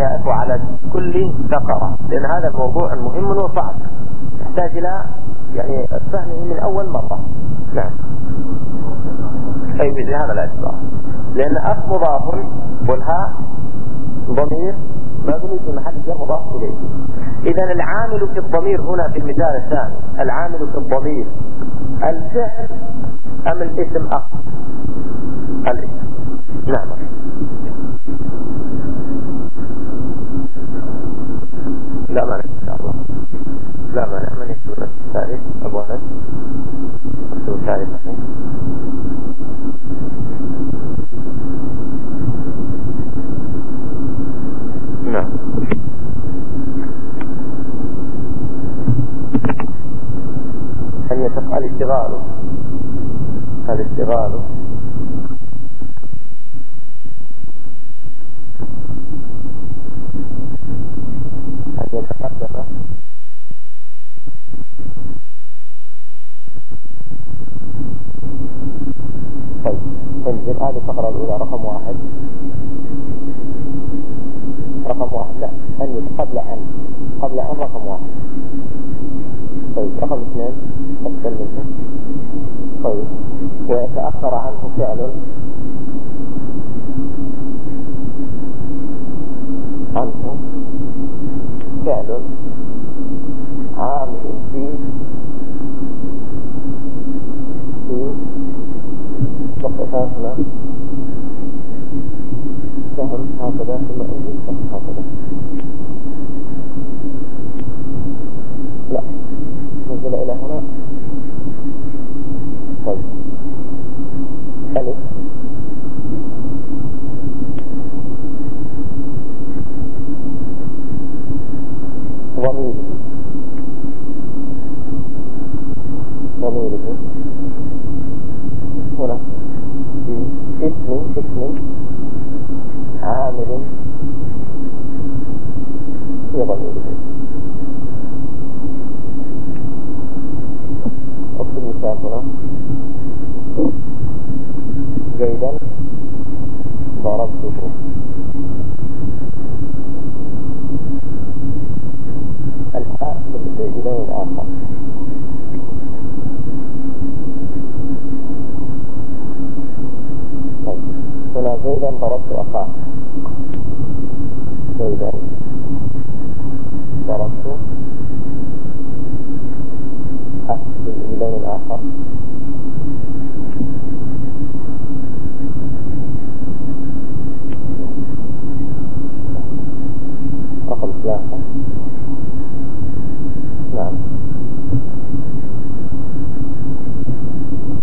يا إخوة على كل فقرة لأن هذا الموضوع مهم وصعب يحتاج إلى يعني فهمه من أول مرة. نعم. أي هذا لا إشباه لأن أخ مضاف والهاء ضمير مبني في محل جر مضاف إليه. إذا العامل في الضمير هنا في المثال الثاني. العامل في الضمير. الفعل أم الاسم أخ الاسم. نعم. لا مانع إن شاء الله. لا مانع. من يكتب نفس التاريخ أبو أنس يكتب التاريخ نعم. أن يتفعل اشتغاله هذا اشتغاله يتقدم طيب انزل هذه الفقرة الأولى رقم واحد رقم واحد لا أن قبل أن قبل أن رقم واحد طيب رقم اثنين أكثر منه طيب ويتأخر عنه فعل عنه فعل عامل في في نقطتنا سهم هكذا ثم انزل سهم هكذا لا نزل إلى هنا طيب ألف ضميره ضميره هنا في اسم اسم عامل في ضميره اكتب مثال هنا زيدا ضربته الحاء بالإله الآخر طيب هنا زيدا ضربت أخاه زيدا ضربت بالإله الآخر. رقم ثلاثة نعم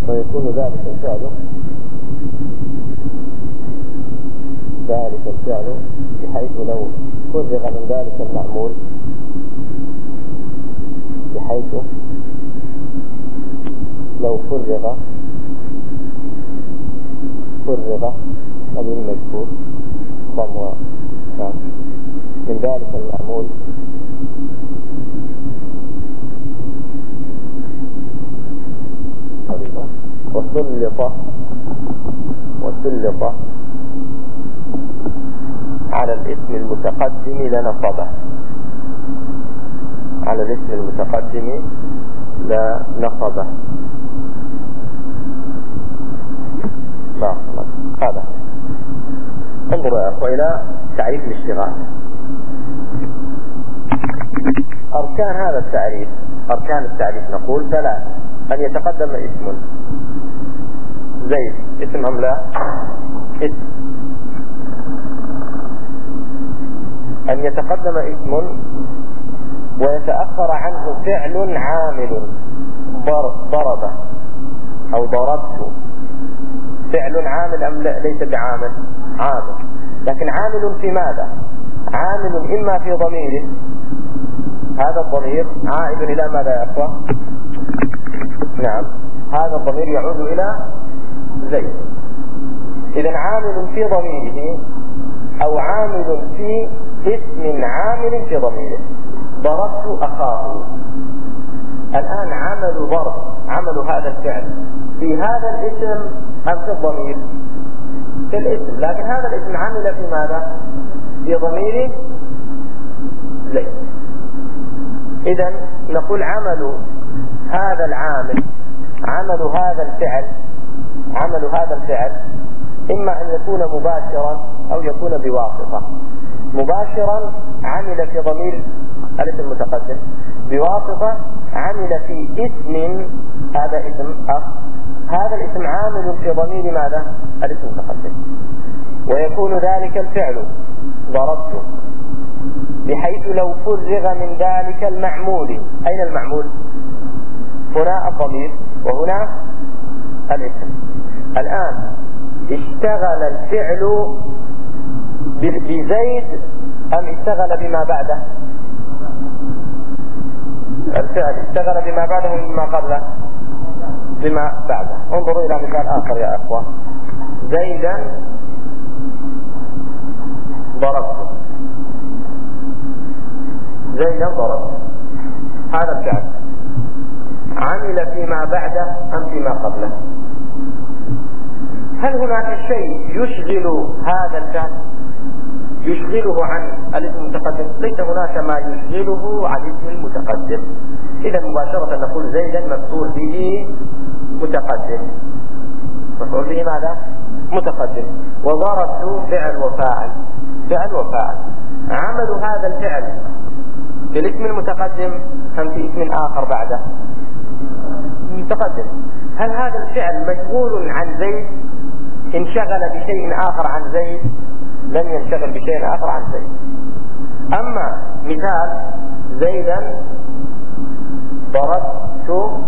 ويكون ذلك الفعل ذلك الفعل بحيث لو فرغ من ذلك المعمول بحيث لو فرغ فرغ أبي المذكور ضم من ذلك المعمول وسلط وسلط الاسم المتقدم لنصبه على الاسم المتقدم لنصبه بارك الله هذا. انظروا يا اخوة إلى تعريف الاشتغال. أركان هذا التعريف أركان التعريف نقول ثلاث أن يتقدم اسم. زيد اسم ام لا. اسم. أن يتقدم اسم ويتأخر عنه فعل عامل ضرب أو ضربت. فعل عامل أم ليس بعامل عامل. لكن عامل في ماذا؟ عامل إما في ضميره هذا الضمير عائد إلى ماذا يا إخوة؟ نعم هذا الضمير يعود إلى زيد. اذا عامل في ضميره أو عامل في اسم عامل في ضميره ضربت أخاه. الآن عمل ضرب. عمل هذا الفعل. في هذا الاسم ام في الضمير. في الاسم. لكن هذا الاسم عمل في ماذا؟ في ضمير ليس. إذا نقول عمل هذا العامل عمل هذا الفعل عمل هذا الفعل إما أن يكون مباشرا أو يكون بواسطة. مباشرا عمل في ضمير الاسم المتقدم بواسطة عمل في اسم هذا اسم أخ. هذا الاسم عامل في ضمير ماذا؟ الاسم المتقدم. ويكون ذلك الفعل ضربت. بحيث لو فرغ من ذلك المعمول. أين المعمول؟ هنا الضمير وهنا الاسم. الآن اشتغل الفعل بزيد أم اشتغل بما بعده؟ الفعل اشتغل بما بعده مما قبله؟ بما بعده. انظروا إلى مثال آخر يا أخوة. زيدا ضربته. زيدا ضربته. هذا الفعل. عمل فيما بعده أم فيما قبله؟ هل هناك شيء يشغل هذا الفعل؟ يشغله عن الاسم المتقدم. ليس هناك ما يشغله عن الاسم المتقدم. إذا مباشرة نقول زيدا مفعول به متقدم. مفعول به ماذا؟ متقدم. وضربت فعل وفاعل. فعل وفاعل. عمل هذا الفعل في الاسم المتقدم ام في اسم آخر بعده؟ متقدم. هل هذا الفعل مشغول عن زيد؟ انشغل بشيء آخر عن زيد؟ لم ينشغل بشيء آخر عن زيد. أما مثال زيدا ضربته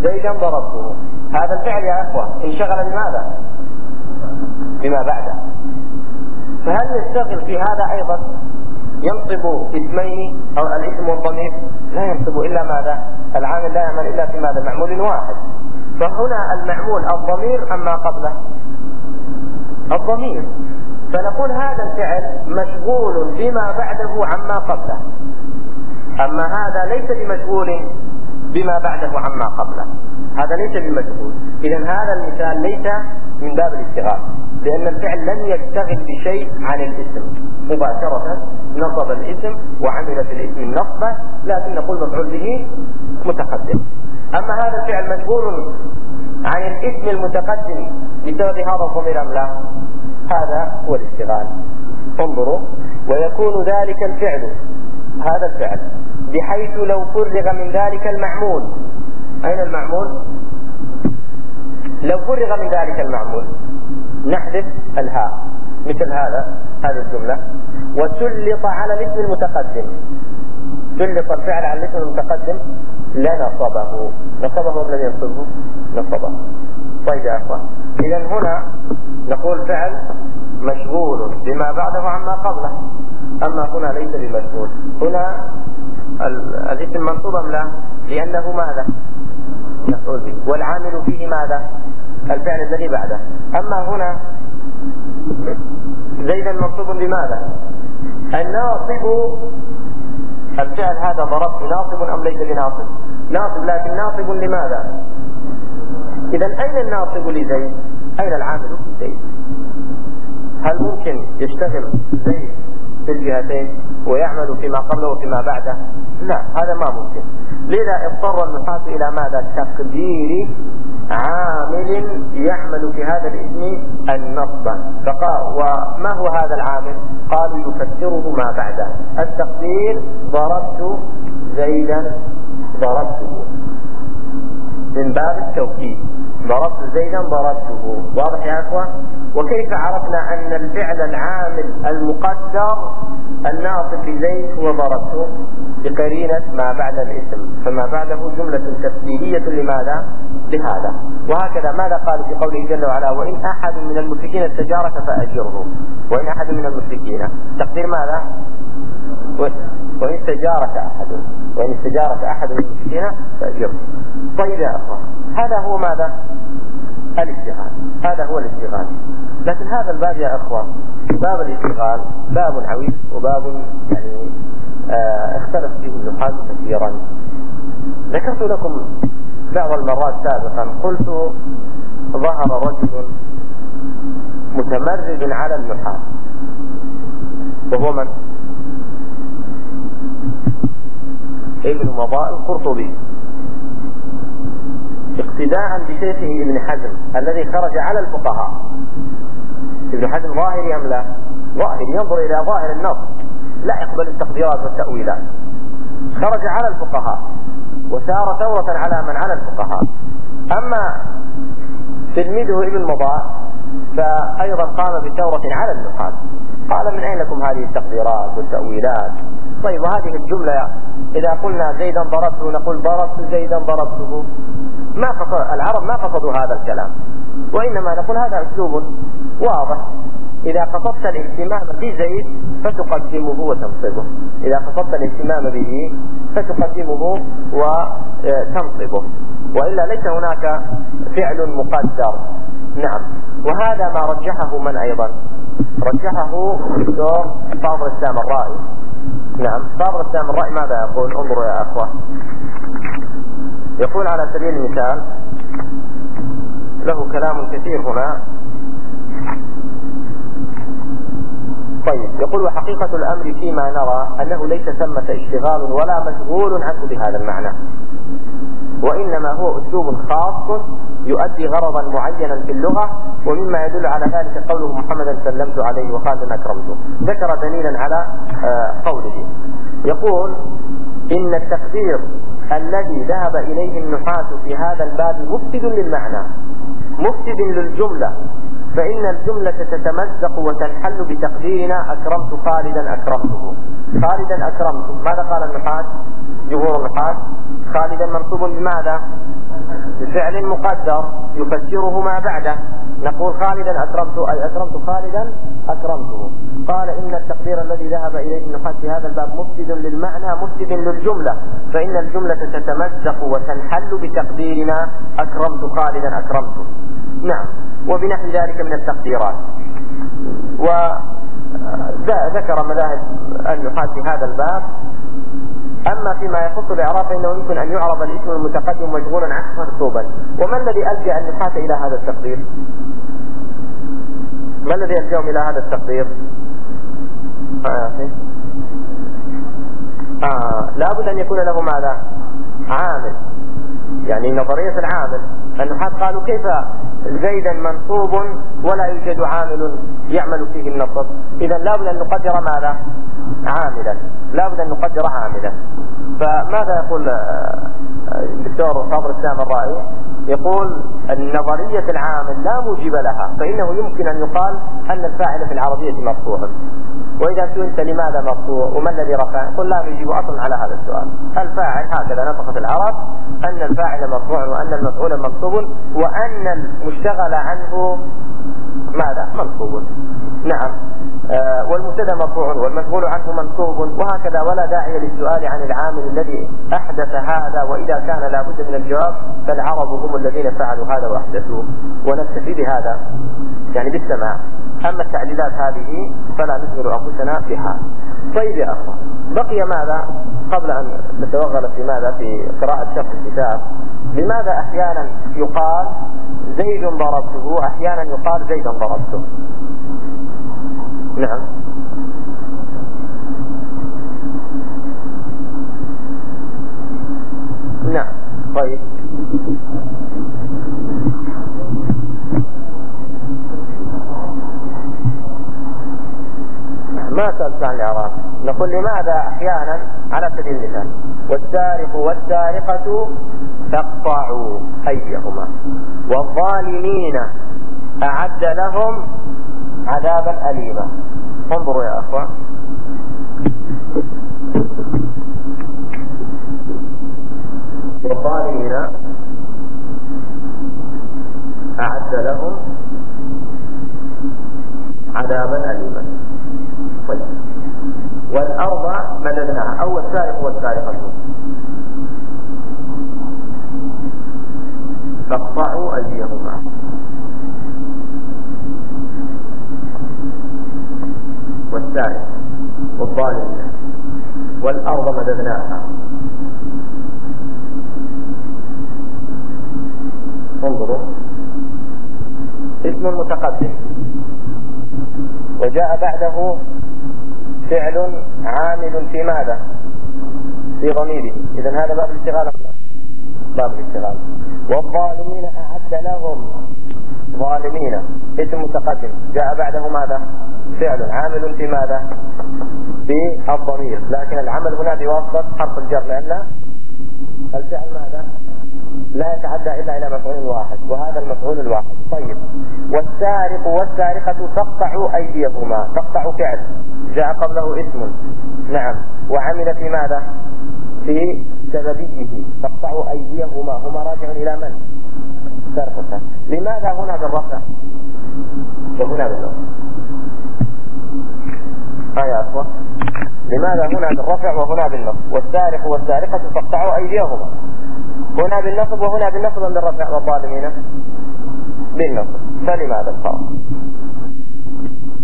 زيدا ضربته هذا الفعل يا أخوة انشغل بماذا؟ بما بعده. فهل يشتغل في هذا أيضا ينصب اسمين أو الاسم والضمير؟ لا ينصب إلا ماذا؟ العامل لا يعمل إلا في ماذا؟ معمول واحد. فهنا المعمول الضمير أما قبله. الضمير. فنقول هذا الفعل مشغول بما بعده عما قبله. أما هذا ليس بمشغول بما بعده عما قبله. هذا ليس بمشغول إذا هذا المثال ليس من باب الاشتغال لأن الفعل لم يشتغل بشيء عن الاسم. مباشرة نصب الاسم وعمل في الاسم النصب لكن نقول مفعول به متقدم. أما هذا الفعل مجبور عن الاسم المتقدم بسبب هذا الضمير أم لا؟ هذا هو الاشتغال. انظروا ويكون ذلك الفعل هذا الفعل بحيث لو فرغ من ذلك المعمول أين المعمول؟ لو فرغ من ذلك المعمول نحذف الهاء مثل هذا هذه الجملة. وسلط على الاسم المتقدم. سلط الفعل على الاسم المتقدم. لنصبه نصبه. ولا لم ينصبه؟ نصبه. طيب يا أخوان إذا هنا نقول فعل مشغول بما بعده عما قبله. أما هنا ليس بمشغول. هنا الاسم منصوب أم لا؟ لأنه ماذا؟ مفعول والعامل فيه ماذا؟ الفعل الذي بعده. أما هنا زيدا منصوب بماذا؟ الناصب الفعل هذا ضربت ناصب أم ليس بناصب؟ ناصب لكن ناصب لماذا؟ إذا أين الناصب لزيد؟ أين العامل في زيد هل ممكن يشتغل زيد في الجهتين ويعمل فيما قبله وفيما بعده. لا هذا ما ممكن. لذا اضطر النحاة إلى ماذا؟ تقدير عامل يعمل في هذا الاسم النصب. فقال وما هو هذا العامل؟ قالوا يفسره ما بعده. التقدير ضربت زيدا ضربته. من باب التوكيد. ضربت زيدا ضربته. واضح يا إخوة؟ وكيف عرفنا أن الفعل العامل المقدر الناصب بزيد هو ضربته؟ بقرينة ما بعد الاسم. فما بعده جملة تفسيرية لماذا؟ لهذا. وهكذا ماذا قال في قوله جل وعلا؟ وإن أحد من المشركين التجارة فأجره. وإن أحد من المشركين. تقدير ماذا؟ وإن استجارك أحد وإن استجارك أحد من المشركين فأجره. طيب يا أخوة هذا هو ماذا؟ الاشتغال هذا هو الاشتغال لكن هذا الباب يا أخوة باب الاشتغال باب عويل وباب يعني آه اختلف فيه النحاة كثيرا. ذكرت لكم بعض المرات سابقا قلت ظهر رجل متمرد على النحاة وهو من؟ ابن مضاء القرطبي. اقتداء بشيخه ابن حزم الذي خرج على الفقهاء. ابن حزم ظاهري أم لا؟ ظاهري ينظر إلى ظاهر النص. لا يقبل التقديرات والتأويلات. خرج على الفقهاء وسار ثورة على من؟ على الفقهاء. أما تلميذه ابن مضاء فأيضا قام بثورة على النحاة قال من أين لكم هذه التقديرات والتأويلات؟ طيب وهذه الجملة إذا قلنا زيدا ضربته نقول ضربت زيدا ضربته. ما قصد العرب ما قصدوا هذا الكلام. وإنما نقول هذا أسلوب واضح. إذا قصدت الاهتمام بزيد فتقدمه وتنصبه. إذا قصدت الاهتمام به فتقدمه وتنصبه. وإلا ليس هناك فعل مقدر. نعم. وهذا ما رجحه من أيضا؟ رجحه الدكتور فاضل السام الرائي نعم. فاضل السام الرائي ماذا يقول؟ انظروا يا أخوة. يقول على سبيل المثال له كلام كثير هنا. طيب يقول وحقيقة الأمر فيما نرى أنه ليس ثمة اشتغال ولا مشغول عنه بهذا المعنى. وإنما هو أسلوب خاص يؤدي غرضا معينا في اللغة ومما يدل على ذلك قوله محمدا سلمت عليه وخالدا أكرمته ذكر دليلا على آه، قوله. يقول إن التقدير الذي ذهب إليه النحاة في هذا الباب مفسد للمعنى مفسد للجملة فإن الجملة تتمزق وتنحل بتقديرنا أكرمت خالدا أكرمته. خالدا أكرمته. ماذا قال النحاة؟ جمهور النحاة خالدا منصوب بماذا؟ بفعل مقدر يفسره ما بعده. نقول خالدا أكرمت أي أكرمت خالدا أكرمته. قال إن التقدير الذي ذهب إليه النحاة في هذا الباب مفسد للمعنى مفسد للجملة. فإن الجملة تتمزق وتنحل بتقديرنا أكرمت خالدا أكرمته. نعم. وبنحو ذلك من التقديرات. وذكر مذاهب النحاة في هذا الباب أما فيما يخص الإعراب فإنه يمكن أن يعرض الاسم المتقدم مجهولا عنه منصوبا وما الذي ألجأ النحاة إلى هذا التقدير؟ ما الذي يلجأهم إلى هذا التقدير؟ آه آه لابد أن يكون له ماذا؟ عامل يعني نظرية العامل. النحاة قالوا كيف زيدا منصوب ولا يوجد عامل يعمل فيه النصب. إذا لابد أن نقدر ماذا؟ عاملا. لابد أن نقدر عاملا. فماذا يقول آه، الدكتور فاضل السام الرائي؟ يقول نظرية العامل لا موجب لها فإنه يمكن أن يقال أن الفاعل في العربية مرفوع. وإذا سئلت لماذا مرفوع وما الذي رفع قل لا نجيب أصلا على هذا السؤال. الفاعل هكذا نطقت العرب أن الفاعل مرفوع وأن المفعول منصوب وأن المشتغل عنه ماذا؟ منصوب نعم. والمبتدأ مرفوع والمفعول عنه منصوب. وهكذا ولا داعي للسؤال عن العامل الذي أحدث هذا وإذا كان لابد من الجواب فالعرب هم الذين فعلوا هذا واحدثوه ونكتفي بهذا. يعني بالسماع. أما التعليلات هذه فلا نشغل أنفسنا بها. طيب يا اخوان بقي ماذا؟ قبل أن نتوغل في ماذا؟ في قراءة شرح الكتاب. لماذا أحيانا يقال زيد ضربته؟ أحيانا يقال زيدا ضربته. نعم. نعم. طيب. ما سألت عن الإعراب. نقول لماذا أحيانا على سبيل المثال والسارق والسارقة فاقطعوا أيهما؟ والظالمين أعد لهم عذابا أليما. انظروا يا أخوة والظالمين أعد لهم عذابا أليما. طيب. والأرض مددناها أو السارق والسارقة. فاقطعوا أيديهما. والسارق والظالم والأرض مددناها. انظروا. اسم متقدم. وجاء بعده فعل عامل في ماذا؟ في ضميره. إذا هذا باب الاشتغال باب الاشتغال والظالمين أعد لهم ظالمين. اسم متقدم. جاء بعده ماذا؟ فعل. عامل في ماذا؟ في الضمير. لكن العمل هنا بواسطة حرف الجر لأن الفعل ماذا؟ لا يتعدى إلا إلى مفعول واحد وهذا المفعول الواحد. طيب. والسارق والسارقة تقطع أيديهما. تقطع فعل. جاء قبله اسم. نعم. وعمل في ماذا؟ في سببيه تقطع أيديهما. هما راجع إلى من؟ سرقة لماذا هنا بالرفع؟ وهنا بالرفع. ها أخوة لماذا هنا بالرفع وهنا بالنصب؟ والسارق والسارقة تقطع أيديهما. هنا بالنصب وهنا بالنصب أم بالرفع والظالمين بالنصب. فلماذا الفرق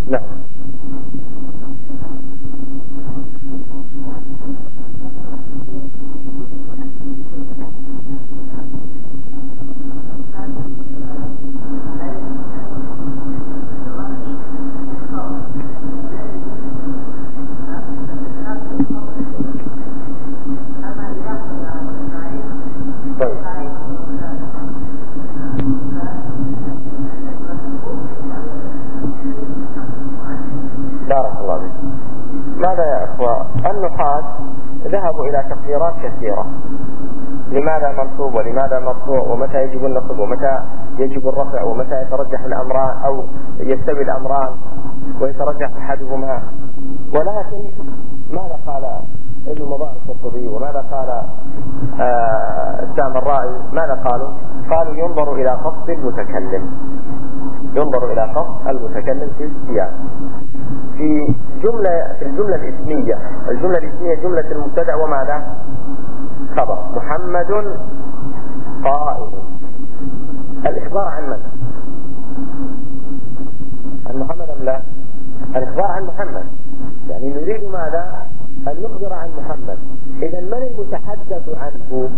نعم. لماذا منصوب ولماذا مرفوع ومتى يجب النصب ومتى يجب الرفع ومتى يترجح الأمران أو يستوي الأمران ويترجح أحدهما؟ ولكن ماذا قال ابن مضاء القرطبي وماذا قال آه السامرائي ماذا قالوا؟ قالوا ينظر إلى قصد المتكلم. ينظر إلى قصد المتكلم في السياق. في جملة في الجملة الإسمية. الجملة الإسمية جملة المبتدأ وماذا؟ خبر محمد قائم. الإخبار عن من؟ عن محمد أم لا؟ الإخبار عن محمد. يعني نريد ماذا؟ أن نخبر عن محمد. إذا من المتحدث عنه؟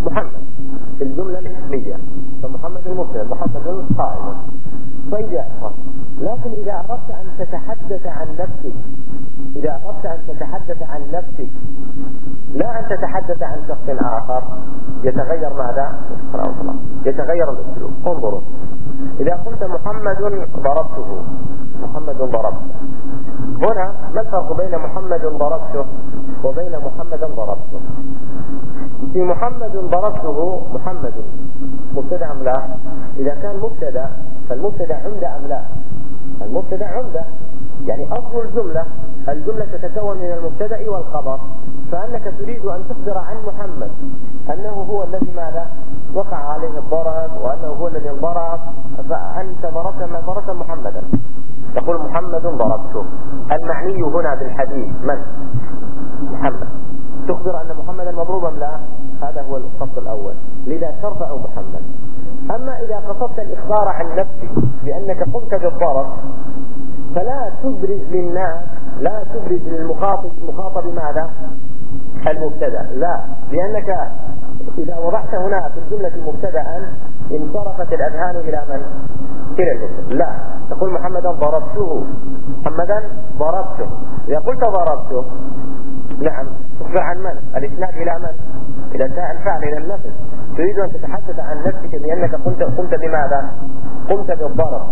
محمد. في الجملة الإسمية. فمحمد المسلم محمد قائم. يا لكن إذا أردت أن تتحدث عن نفسك إذا أردت أن تتحدث عن نفسك لا أن تتحدث عن شخص آخر. يتغير ماذا؟ يتغير الأسلوب. انظروا. إذا قلت محمد ضربته. محمد ضربته. هنا ما الفرق بين محمد ضربته وبين محمد ضربته. في محمد ضربته محمد. مبتدا أم لا؟ إذا كان مبتدا فالمبتدا عمدة أم لا؟ المبتدا عمدة. يعني أصل الجملة الجملة تتكون من المبتدا والخبر فأنك تريد أن تخبر عن محمد أنه هو الذي ماذا؟ وقع عليه الضرب وأنه هو الذي انضرب فأنت ضربت ما ضربت محمدا. تقول محمد ضربته. المعني هنا بالحديث من؟ محمد. تخبر أن محمدا مضروبا؟ لا هذا هو الخط الأول. لذا ترفع محمد. أما إذا قصدت الإخبار عن نفسك بأنك قمت بالضرب فلا تبرز للناس لا تبرز للمخاطب. المخاطب ماذا؟ المبتدأ. لا لأنك إذا وضعت هنا في الجملة مبتدا انصرفت الأذهان إلى من؟ إلى المبتدأ. لا. تقول محمدا ضربته. محمدا ضربته. إذا قلت ضربته نعم. تخبر عن من الإسناد إلى من؟ إلى الفعل إلى النفس. تريد أن تتحدث عن نفسك بانك قمت قمت بماذا؟ قمت بالضرب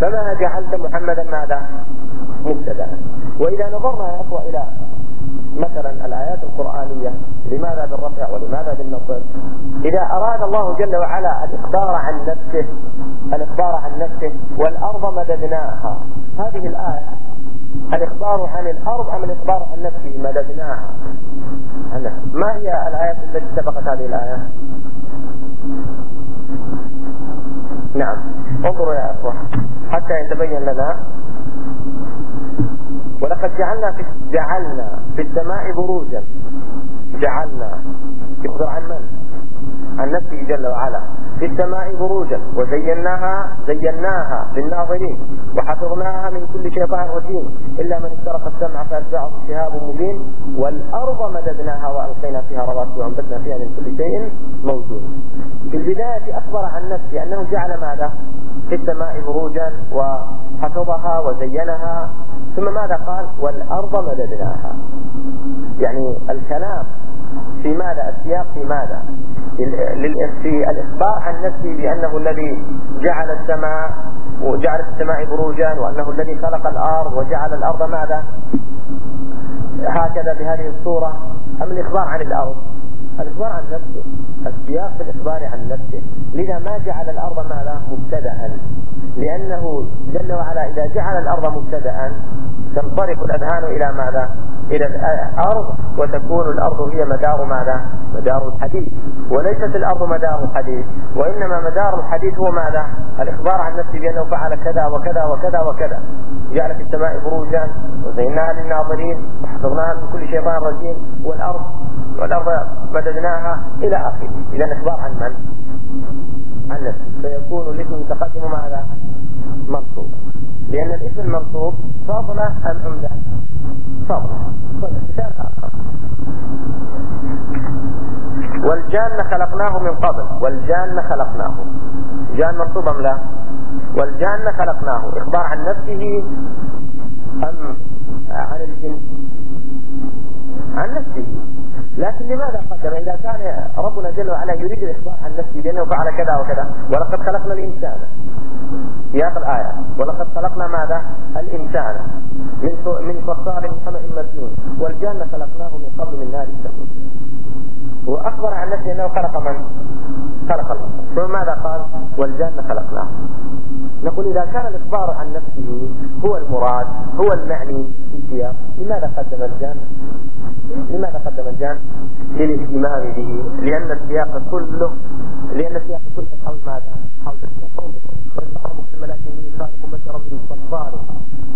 فما جعلت محمدا ماذا؟ مبتدا. وإذا نظرنا يا أخوة إلى مثلا الآيات القرآنية لماذا بالرفع ولماذا بالنصب إذا أراد الله جل وعلا الإخبار عن نفسه الإخبار عن نفسه والأرض مددناها. هذه الآية الإخبار عن الأرض أم الإخبار عن نفسه؟ مددناها ما هي الآيات التي سبقت هذه الآية؟ نعم. انظروا يا أخوة حتى يتبين لنا ولقد جعلنا في جعلنا في السماء بروجا. جعلنا. يخبر عن من؟ عن نفسه جل وعلا. في السماء بروجا وزيناها زيناها للناظرين وحفظناها من كل شيطان رجيم إلا من استرق السمع فأتبعه شهاب مبين. والأرض مددناها وألقينا فيها رواسي وأنبتنا فيها من كل شيء موجود. في البداية أخبر عن نفسه أنه جعل ماذا؟ في السماء بروجا وحفظها وزينها. ثم ماذا قال؟ والأرض مددناها. يعني الكلام في ماذا؟ السياق في ماذا؟ في الإخبار عن نفسه بأنه الذي جعل السماء وجعل السماء بروجا وأنه الذي خلق الأرض وجعل الأرض ماذا؟ هكذا بهذه الصورة. أم الإخبار عن الأرض؟ الإخبار عن نفسه. السياق في الإخبار عن نفسه. لذا ما جعل الأرض ماذا؟ مبتدأ لأنه جل وعلا إذا جعل الأرض مبتدأ تنطلق الأذهان إلى ماذا؟ إلى الأرض وتكون الأرض هي مدار ماذا؟ مدار الحديث. وليست الأرض مدار الحديث وإنما مدار الحديث هو ماذا؟ الإخبار عن نفسه بأنه فعل كذا وكذا وكذا وكذا. جعل في السماء بروجا وزيناها للناظرين وحفظناها من كل شيطان رجيم. والأرض والأرض مددناها إلى آخره. إذا إخبار عن من؟ عن نفسه. فيكون الاسم المتقدم ماذا؟ منصوب. لأن الاسم المنصوب فضلة أم عمدة؟ فضلة مثال آخر والجان خلقناه من قبل. والجان خلقناه. جان منصوب أم لا؟ والجان خلقناه. إخبار عن نفسه أم عن الجن؟ عن نفسه. لكن لماذا قدم إذا كان ربنا جل وعلا يريد الإخبار عن نفسه بأنه فعل كذا وكذا ولقد خلقنا الإنسان. سياق الآية. ولقد خلقنا ماذا؟ الإنسان من من صلصال من حمأ مسنون. والجنة خلقناه من قبل من نار السموم. وأخبر عن نفسه أنه خلق من؟ خلق الله. ثم ماذا قال؟ والجنة خلقناه. نقول إذا كان الإخبار عن نفسه هو المراد هو المعني في سياق لماذا قدم الجنة؟ لماذا قدم الجان للاهتمام به. لأن السياق كله لأن السياق كله حول ماذا؟ حول والله الملائكة إني خالق بشرا من صلصال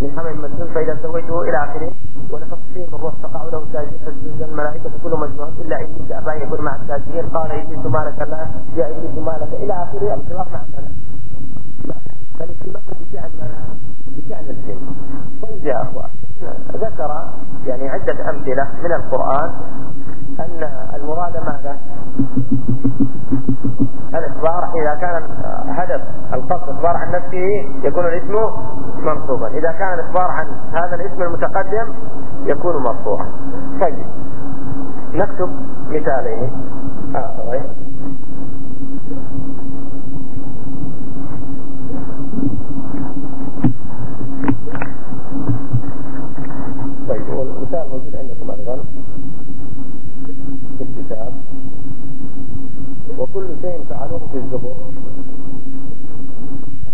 من حمل مسنون فإذا سويته إلى آخره ونفخت فيه من روح فقعوا له ساجدين فسجد الملائكة كلهم مجموعون إلا إبليس أن يكون مع الساجدين. قال إبليس ما لا يا إبليس ما لك إلى آخره الخلاف مع الملائكة. فالاهتمام بشأن بشأن الجن. طيب يا أخوان ذكر يعني عدة أمثلة من القرآن أن المراد ماذا؟ الإخبار إذا كان هدف القصد إخبار عن نفسه يكون الاسم منصوبا إذا كان الإخبار عن هذا الاسم المتقدم يكون مرفوعا. طيب. نكتب مثالين. آخرين. المثال موجود عندكم أيضا. وكل شيء فعلوه في الزبور.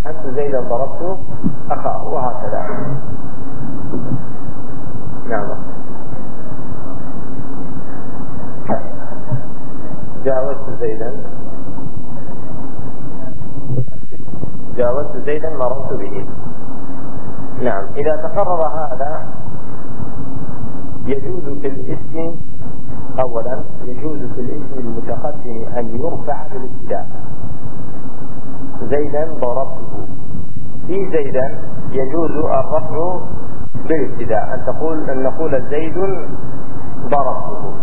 حتى زيدا ضربته أخاه وهكذا. نعم. جاوزت زيدا. جاوزت زيدا مررت به. نعم. إذا تقرر هذا يجوز في الاسم اولا يجوز في الاسم المتقدم أن يرفع بالابتداء. زيدا ضربته. في زيدا يجوز الرفع بالابتداء. أن تقول أن نقول زيد ضربته.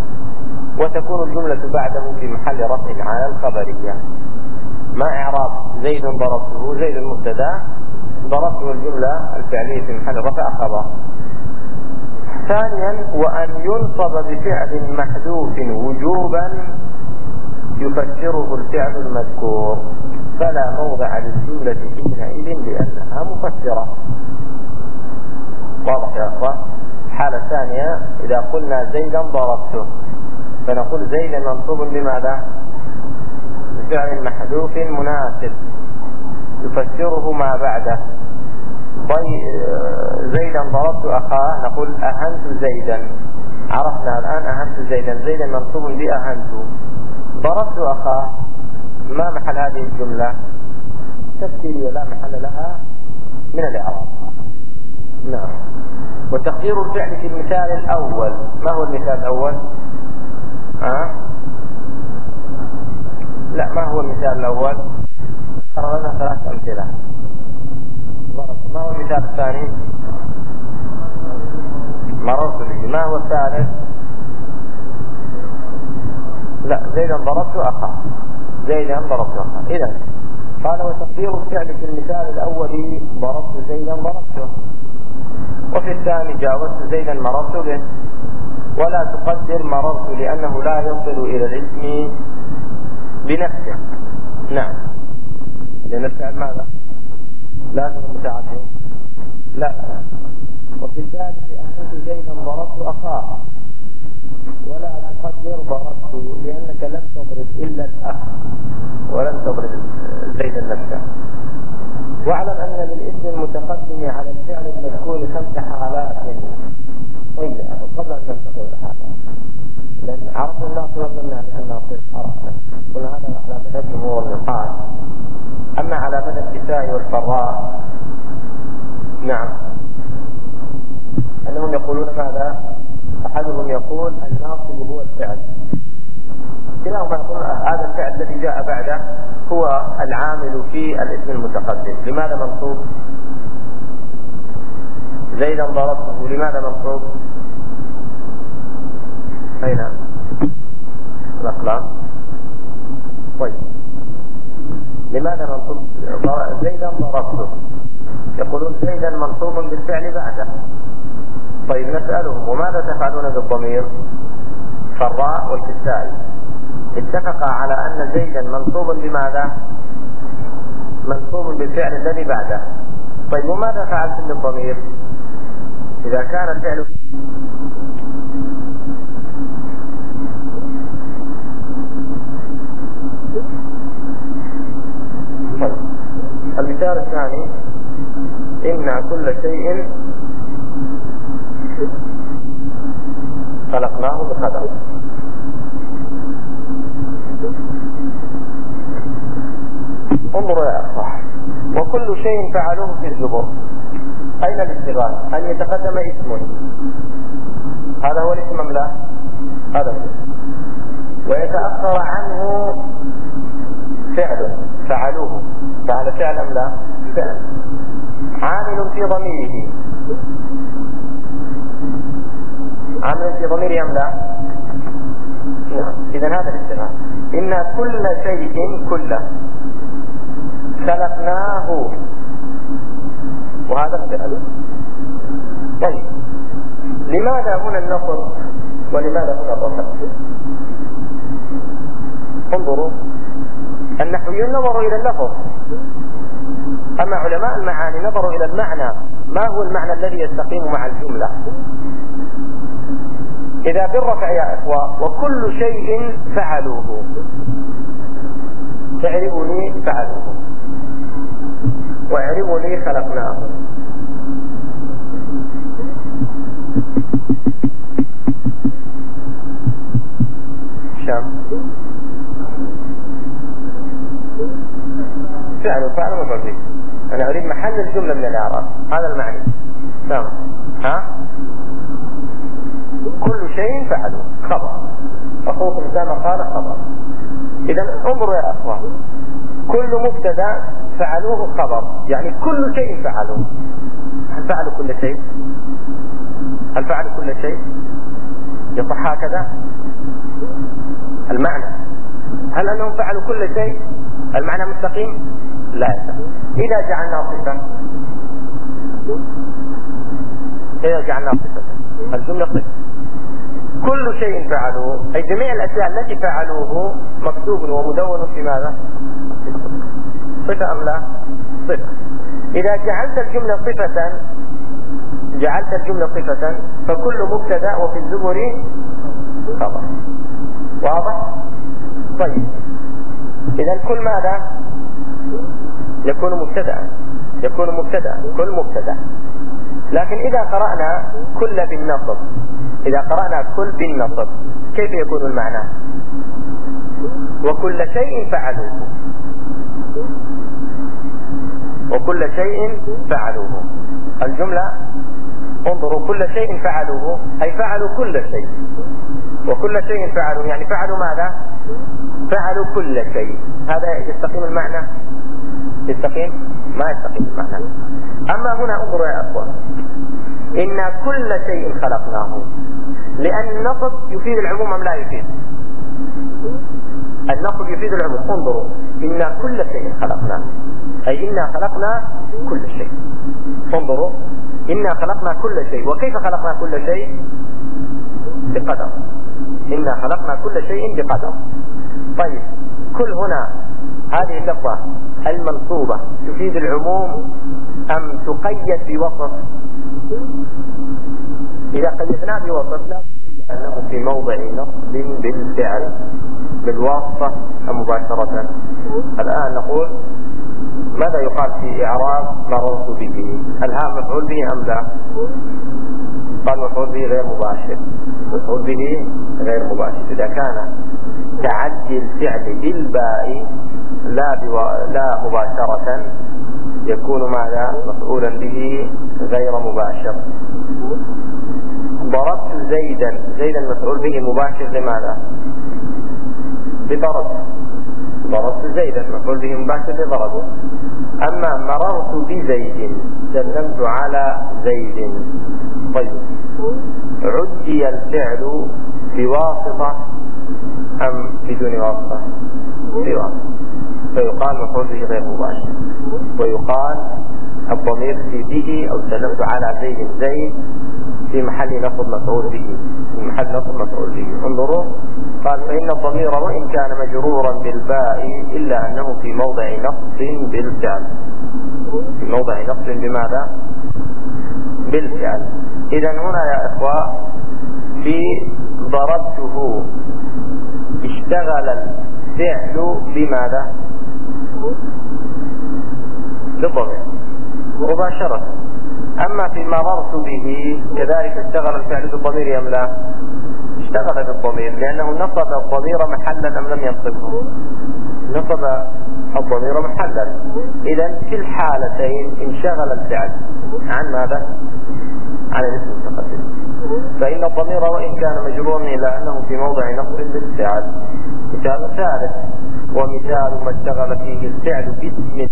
وتكون الجملة بعده في محل رفع على الخبرية. ما إعراب زيد ضربته. زيد المبتدأ. ضربته الجملة الفعلية في محل رفع خبر. ثانيا وأن ينصب بفعل محذوف وجوبا يفسره الفعل المذكور. فلا موضع للجملة حينئذ لأنها مفسرة. واضح يا أخوان الحالة الثانية إذا قلنا زيدا ضربته. فنقول زيدا منصوب بماذا؟ بفعل محذوف مناسب. يفسره ما بعده. زيدا ضربت أخاه نقول أهنت زيدا. عرفنا الآن أهنت زيدا. زيدا منصوب بأهنت ضربت أخاه. ما محل هذه الجملة؟ تفسيرية لا محل لها. من الإعراب؟ نعم. وتقدير الفعل في المثال الأول. ما هو المثال الأول؟ أه؟ لا ما هو المثال الأول؟ ذكر لنا ثلاث أمثلة. ما هو المثال الثاني؟ مررت به. ما هو الثالث؟ لا زيدا ضربت أخاه. زيدا ضربت أخاه. إذا قال وتقدير الفعل في المثال الأول ضربت زيدا ضربته وفي الثاني جاوزت زيدا مررت به. ولا تقدر مررت لأنه لا يصل إلى الاسم بنفسه. نعم. لأن الفعل ماذا؟ لازم متعدد لا. وفي الثالث أنت زيدا ضربت أخاه ولا تقدر ضربت لأنك لم تضرب إلا الأخ. ولم تضرب زيدا نفسه واعلم أن للاسم المتقدم على الفعل المذكور خمس حالات. طيب قبل أن ننتقل إلى هذا. لأن عرف الناس وظننا بأنه عرفنا كل هذا على مدى الجمهور النقاش أما على مدى الكساء والفراء نعم. أنهم يقولون ماذا؟ أحدهم يقول الناصب هو الفعل. كلاهما يقول هذا الفعل الذي جاء بعده هو العامل في الاسم المتقدم. لماذا منصوب؟ زيدا ضربته. لماذا منصوب؟ أين؟ الأقلام. طيب. لماذا منصوب زيدا ضربته؟ يقولون زيدا منصوب بالفعل بعده. طيب نسألهم وماذا تفعلون بالضمير؟ فالراء والكسائي اتفقا على أن زيدا منصوب بماذا؟ منصوب بالفعل الذي بعده. طيب وماذا فعلتم بالضمير؟ إذا كان الفعل طيب المثال الثاني إن كل شيء خلقناه بقدر. انظروا يا أخوة وكل شيء فعلوه في الزبر. أين الاشتغال أن يتقدم اسم. هذا هو الاسم أم لا؟ هذا هو. ويتأخر عنه فعل فعلوه. فهذا فعل أم لا. فعل عامل في ضميره. عامل في ضميره أم لا. إذا هذا الاشتغال إن كل شيء كله خلقناه. وهذا الفعل. طيب. لماذا هنا النصر؟ ولماذا هنا الرفع؟ انظروا. النحويون نظروا إلى اللفظ. أما علماء المعاني نظروا إلى المعنى. ما هو المعنى الذي يستقيم مع الجملة؟ إذا بالرفع يا إخوة وكل شيء فعلوه. تعرفوا لي فعلوه. واعرفوا لي خلقناه. شام. فعل فعل مفعول به أنا أريد محل الجملة من الإعراب. هذا المعني تمام ها؟ كل شيء فعلوا خبر. اخوكم كما قال خبر. إذا انظروا يا اخوان كل مبتدا فعلوه خبر. يعني كل شيء فعلوه. هل فعلوا كل شيء؟ هل فعلوا كل شيء؟ يصح هكذا؟ المعنى. هل أنهم فعلوا كل شيء؟ المعنى مستقيم؟ لا. يصح إذا جعلناه صفه إذا جعلناه صفه الجملة صفه كل شيء فعلوه. أي جميع الأشياء التي فعلوه مكتوب ومدون في ماذا؟ صفة أم لا؟ صفة. إذا جعلت الجملة صفة جعلت الجملة صفة فكل مبتدأ وفي الزبر خبر واضح؟ طيب. إذا كل ماذا؟ يكون مبتدأ. يكون مبتدأ. كل مبتدأ. لكن إذا قرأنا كل بالنصب. إذا قرأنا كل بالنصب كيف يكون المعنى؟ وكل شيء فعلوه. وكل شيء فعلوه. الجملة انظروا كل شيء فعلوه. أي فعلوا كل شيء. وكل شيء فعلوا. يعني فعلوا ماذا؟ فعلوا كل شيء. هذا يستقيم المعنى؟ يستقيم؟ ما يستقيم. المعنى أما هنا انظروا يا أخوان إنا كل شيء خلقناه. لأن النصب يفيد العموم أم لا يفيد؟ النصب يفيد العموم. انظروا. إنا كل شيء خلقناه أي إنا خلقنا كل شيء. انظروا. إنا خلقنا كل شيء. وكيف خلقنا كل شيء؟ بقدر. إنا خلقنا كل شيء بقدر. طيب. كل هنا هذه اللفظة المنصوبة. تفيد العموم أم تقيد بوصف؟ إذا قيدناه بوصف لا أنه في موضع نصب بالفعل بالواسطة مباشرة. الآن نقول ماذا يقال في إعراب مررت به؟ الهام مفعول به أم لا؟ قال مفعول به غير مباشر. مفعول به غير مباشر. إذا كان تعدي الفعل بالباء لا. لا مباشرة يكون ماذا؟ مفعولا به غير مباشر. ضربت زيدا زيدا مفعول به مباشر لماذا؟ بضرب ضربت زيدا مفعول به مباشر لضربه أما مررت بزيد سلمت على زيد. طيب. عدي الفعل بواسطة أم بدون واسطة؟ بواسطة. فيقال مفعول به غير مباشر. ويقال الضمير في به أو سلمت على زيد زيد في محل نصب مفعول به. في محل نصب مفعول به. انظروا قال فإن الضمير وإن كان مجرورا بالباء إلا أنه في موضع نصب بالفعل. في موضع نصب بماذا؟ بالفعل. إذا هنا يا إخوة في ضربته اشتغل الفعل بماذا؟ بالضمير مباشرة. أما في مررت به كذلك اشتغل الفعل بالضمير أم لا؟ اشتغل بالضمير لأنه نصب الضمير محلا أم لم ينصبه. نصب الضمير محلا. إذا في الحالتين انشغل الفعل. عن ماذا؟ عن الاسم المتقدم فإن الضمير وإن كان مجرورا إلى أنه في موضع نصب بالفعل مثال ثالث. ومثال ما اشتغل فيه الفعل باسم.